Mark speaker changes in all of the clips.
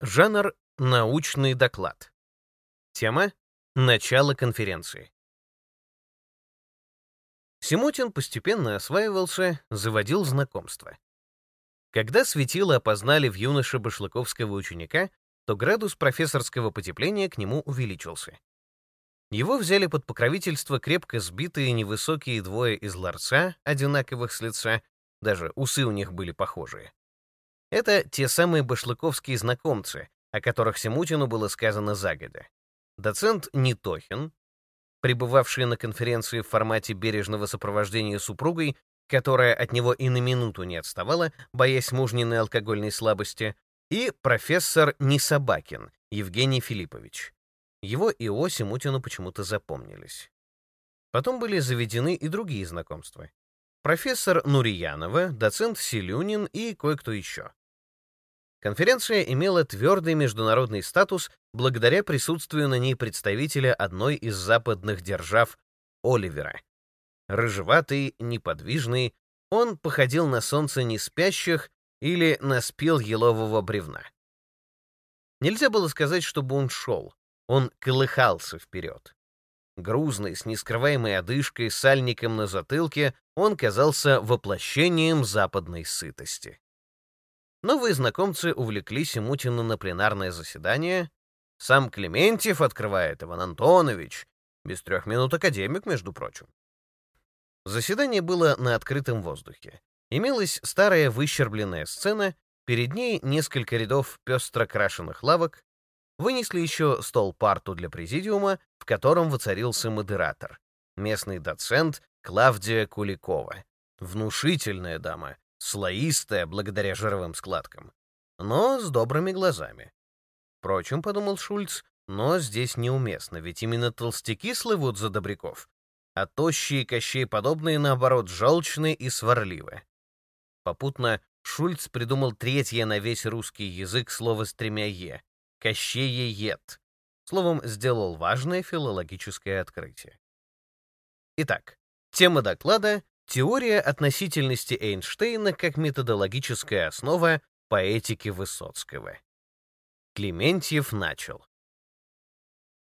Speaker 1: Жанр — научный доклад. Тема — начало конференции. Симутин постепенно осваивался, заводил знакомства. Когда светило опознали в юноше башлыковского ученика, то градус профессорского потепления к нему увеличился. Его взяли под покровительство крепко сбитые невысокие двое из ларца, одинаковых с лица, даже усы у них были похожие. Это те самые башлыковские знакомцы, о которых Семутину было сказано загодя. Доцент Нитохин, пребывавший на конференции в формате бережного сопровождения супругой, которая от него и на минуту не отставала, боясь мужниной алкогольной слабости, и профессор Несобакин Евгений Филиппович. Его и О Семутину почему-то запомнились. Потом были заведены и другие знакомства. Профессор Нурьянова, доцент Селюнин и кое-кто еще. Конференция имела твердый международный статус благодаря присутствию на ней представителя одной из западных держав Оливера. Рыжеватый, неподвижный, он походил на солнце неспящих или на спил елового бревна. Нельзя было сказать, чтобы он шел, он колыхался вперед. Грузный, с нескрываемой одышкой, сальником на затылке, он казался воплощением западной сытости. Новые знакомцы увлекли Симутина на пленарное заседание. Сам Клементьев открывает Иван Антонович. Без трех минут академик, между прочим. Заседание было на открытом воздухе. Имелась старая выщербленная сцена, перед ней несколько рядов пестро крашеных лавок, вынесли еще стол-парту для президиума, в котором воцарился модератор, местный доцент Клавдия Куликова. Внушительная дама, слоистая благодаря жировым складкам, но с добрыми глазами. Впрочем, подумал Шульц, но здесь неуместно, ведь именно толстяки слывут за добряков, а тощие кощей подобные, наоборот, желчные и сварливы. Попутно Шульц придумал третье на весь русский язык слово с тремя «е» — «кощееед». Словом, сделал важное филологическое открытие. Итак, тема доклада Теория относительности Эйнштейна как методологическая основа поэтики Высоцкого. Клементьев начал.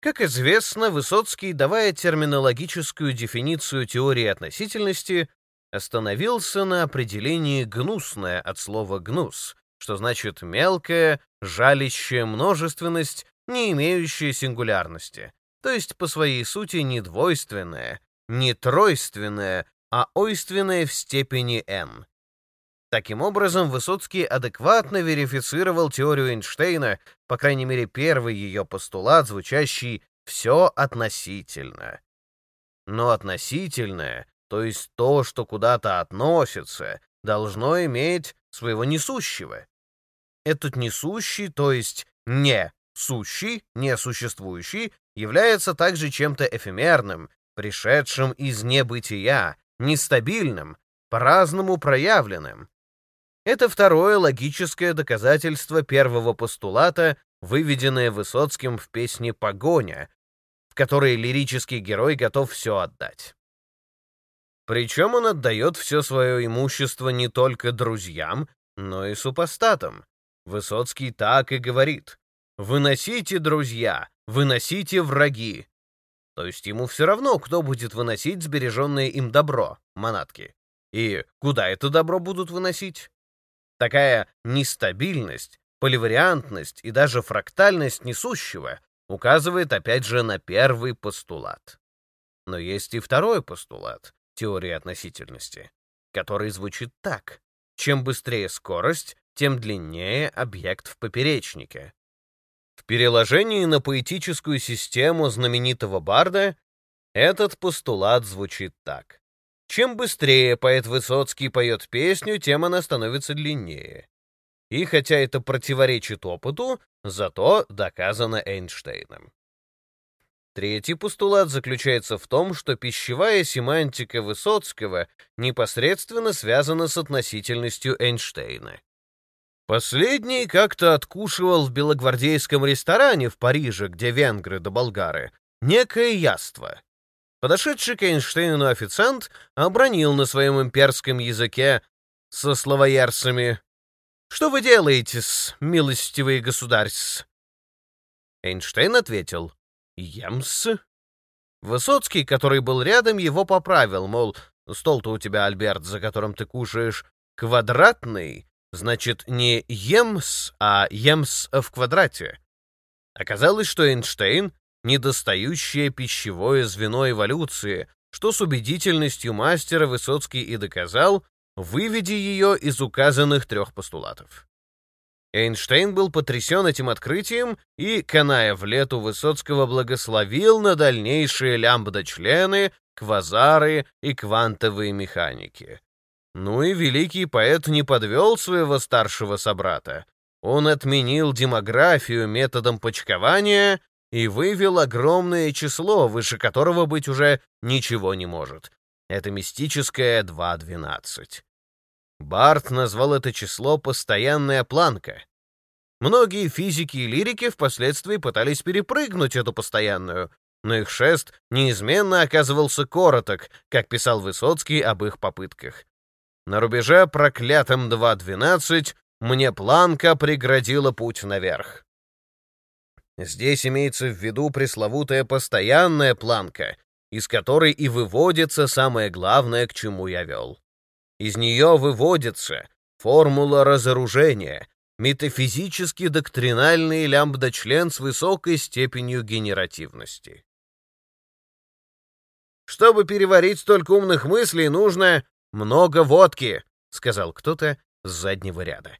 Speaker 1: Как известно, Высоцкий, давая терминологическую дефиницию теории относительности, остановился на определении «гнусное» от слова «гнус», что значит мелкая, жалящая множественность, не имеющая сингулярности, то есть по своей сути не двойственная, не тройственная, а ойственное в степени n. Таким образом, Высоцкий адекватно верифицировал теорию Эйнштейна, по крайней мере, первый ее постулат, звучащий «все относительно». Но относительное, то есть то, что куда-то относится, должно иметь своего несущего. Этот несущий, то есть не сущий, несуществующий, является также чем-то эфемерным, пришедшим из небытия, нестабильным, по-разному проявленным. Это второе логическое доказательство первого постулата, выведенное Высоцким в песне «Погоня», в которой лирический герой готов все отдать. Причем он отдает все свое имущество не только друзьям, но и супостатам. Высоцкий так и говорит. «Выносите, друзья, выносите враги, то есть ему все равно, кто будет выносить сбереженное им добро, манатки. И куда это добро будут выносить? Такая нестабильность, поливариантность и даже фрактальность несущего указывает опять же на первый постулат. Но есть и второй постулат теории относительности, который звучит так. Чем быстрее скорость, тем длиннее объект в поперечнике. В переложении на поэтическую систему знаменитого барда этот постулат звучит так. Чем быстрее поэт Высоцкий поет песню, тем она становится длиннее. И хотя это противоречит опыту, зато доказано Эйнштейном. Третий постулат заключается в том, что пищевая семантика Высоцкого непосредственно связана с относительностью Эйнштейна. Последний как-то откушивал в белогвардейском ресторане в Париже, где венгры да болгары, некое яство. Подошедший к Эйнштейну официант обронил на своем имперском языке со словоярцами Что вы делаете-с, милостивый государь-с?» Эйнштейн ответил «Емс». Высоцкий, который был рядом, его поправил, мол, стол-то у тебя, Альберт, за которым ты кушаешь, квадратный, значит, не емс, а емс в квадрате. Оказалось, что Эйнштейн — недостающее пищевое звено эволюции, что с убедительностью мастера Высоцкий и доказал, выведя ее из указанных трех постулатов. Эйнштейн был потрясен этим открытием и, каная в лету Высоцкого, благословил на дальнейшие лямбда-члены, квазары и квантовые механики. Ну и великий поэт не подвел своего старшего собрата. Он отменил демографию методом почкования и вывел огромное число, выше которого быть уже ничего не может. Это мистическое 2.12. Барт назвал это число «постоянная планка». Многие физики и лирики впоследствии пытались перепрыгнуть эту постоянную, но их шест неизменно оказывался короток, как писал Высоцкий об их попытках. На рубеже проклятом 2.12 мне планка преградила путь наверх. Здесь имеется в виду пресловутая постоянная планка, из которой и выводится самое главное, к чему я вел. Из нее выводится формула разоружения, метафизически доктринальный лямбда-член с высокой степенью генеративности. Чтобы переварить столько умных мыслей, нужно много водки, сказал кто-то с заднего ряда.